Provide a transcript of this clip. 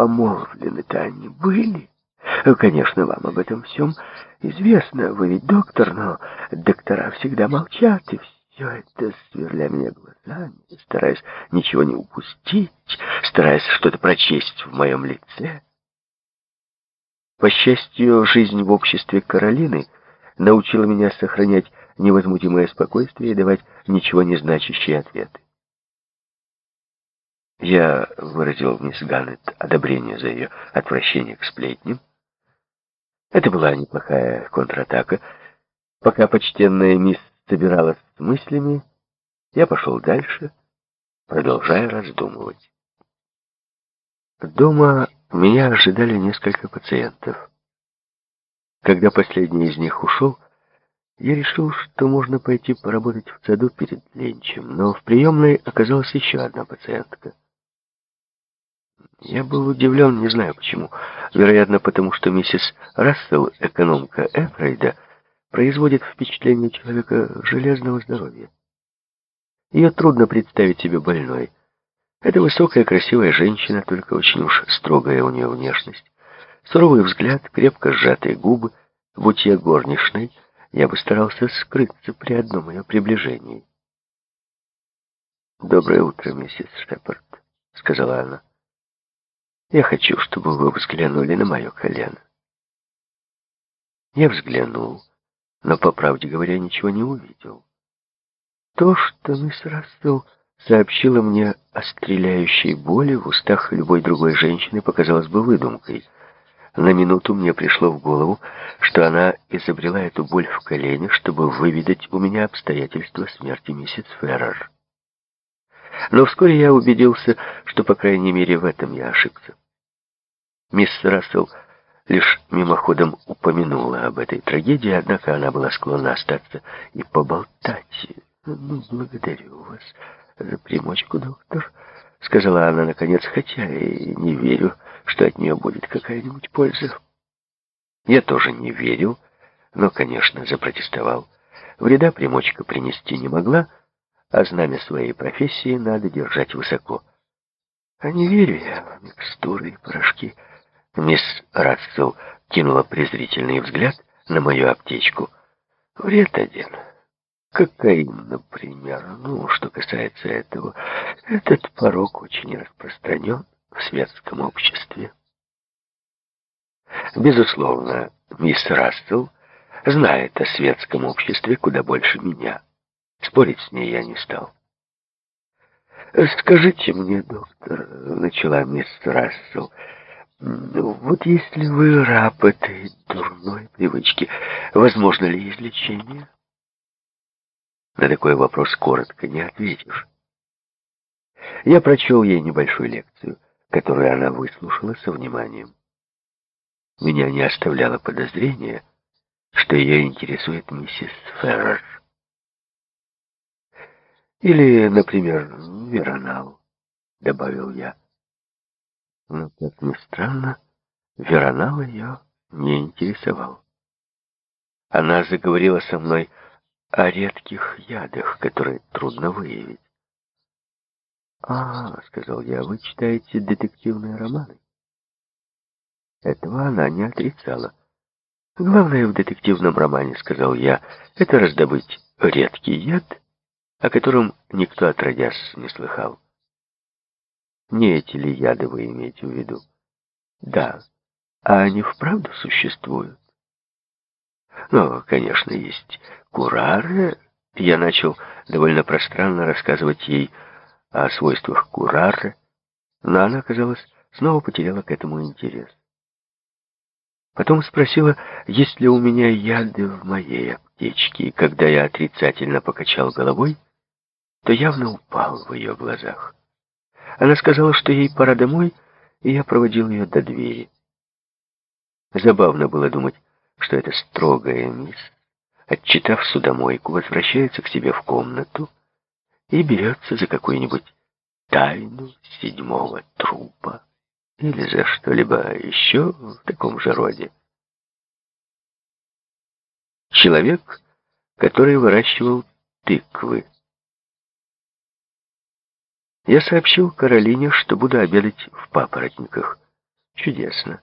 помолвлены-то они были? Конечно, вам об этом всем известно. Вы ведь доктор, но доктора всегда молчат, и все это, сверля меня глазами, стараясь ничего не упустить, стараясь что-то прочесть в моем лице. По счастью, жизнь в обществе Каролины научила меня сохранять невозмутимое спокойствие и давать ничего не значащие ответы. Я выразил мисс Ганнет одобрение за ее отвращение к сплетням. Это была неплохая контратака. Пока почтенная мисс собиралась с мыслями, я пошел дальше, продолжая раздумывать. Дома меня ожидали несколько пациентов. Когда последний из них ушел, я решил, что можно пойти поработать в саду перед ленчем, но в приемной оказалась еще одна пациентка. Я был удивлен, не знаю почему. Вероятно, потому что миссис Рассел, экономка Эфрейда, производит впечатление человека железного здоровья. Ее трудно представить себе больной. Это высокая, красивая женщина, только очень уж строгая у нее внешность. Суровый взгляд, крепко сжатые губы. Будь я горничной, я бы старался скрыться при одном ее приближении. «Доброе утро, миссис Шепард», — сказала она. «Я хочу, чтобы вы взглянули на мое колено». Я взглянул, но, по правде говоря, ничего не увидел. То, что мисс Рассел сообщила мне о стреляющей боли в устах любой другой женщины, показалось бы выдумкой. На минуту мне пришло в голову, что она изобрела эту боль в колене, чтобы выведать у меня обстоятельства смерти миссис Феррер. Но вскоре я убедился, что, по крайней мере, в этом я ошибся. Мисс Рассел лишь мимоходом упомянула об этой трагедии, однако она была склонна остаться и поболтать. «Ну, благодарю вас за примочку, доктор», — сказала она наконец, хотя и не верю, что от нее будет какая-нибудь польза. Я тоже не верил, но, конечно, запротестовал. Вреда примочка принести не могла, а знамя своей профессии надо держать высоко. А не верю я в микстуры и порошки. Мисс Рассел кинула презрительный взгляд на мою аптечку. Вред один. Кокаин, например. Ну, что касается этого, этот порог очень распространен в светском обществе. Безусловно, мисс Рассел знает о светском обществе куда больше меня. Спорить с ней я не стал. «Скажите мне, доктор», — начала мисс Рассел, «вот если вы раб этой дурной привычки, возможно ли излечение?» На такой вопрос коротко не ответишь. Я прочел ей небольшую лекцию — которую она выслушала со вниманием. Меня не оставляло подозрения, что ее интересует миссис Феррер. Или, например, Веронал, добавил я. Но, как ни странно, Веронал ее не интересовал. Она заговорила со мной о редких ядах, которые трудно выявить. «А, — сказал я, — вы читаете детективные романы?» Этого она не отрицала. «Главное в детективном романе, — сказал я, — это раздобыть редкий яд, о котором никто отродясь не слыхал. Не эти ли яды вы имеете в виду? Да. А они вправду существуют? Ну, конечно, есть курары. Я начал довольно пространно рассказывать ей о свойствах курары, но она, казалось, снова потеряла к этому интерес. Потом спросила, есть ли у меня яды в моей аптечке, и когда я отрицательно покачал головой, то явно упал в ее глазах. Она сказала, что ей пора домой, и я проводил ее до двери. Забавно было думать, что эта строгая мисс, отчитав судомойку, возвращается к себе в комнату, и берется за какую-нибудь тайну седьмого трупа или за что-либо еще в таком же роде. Человек, который выращивал тыквы. Я сообщил Каролине, что буду обедать в папоротниках. Чудесно.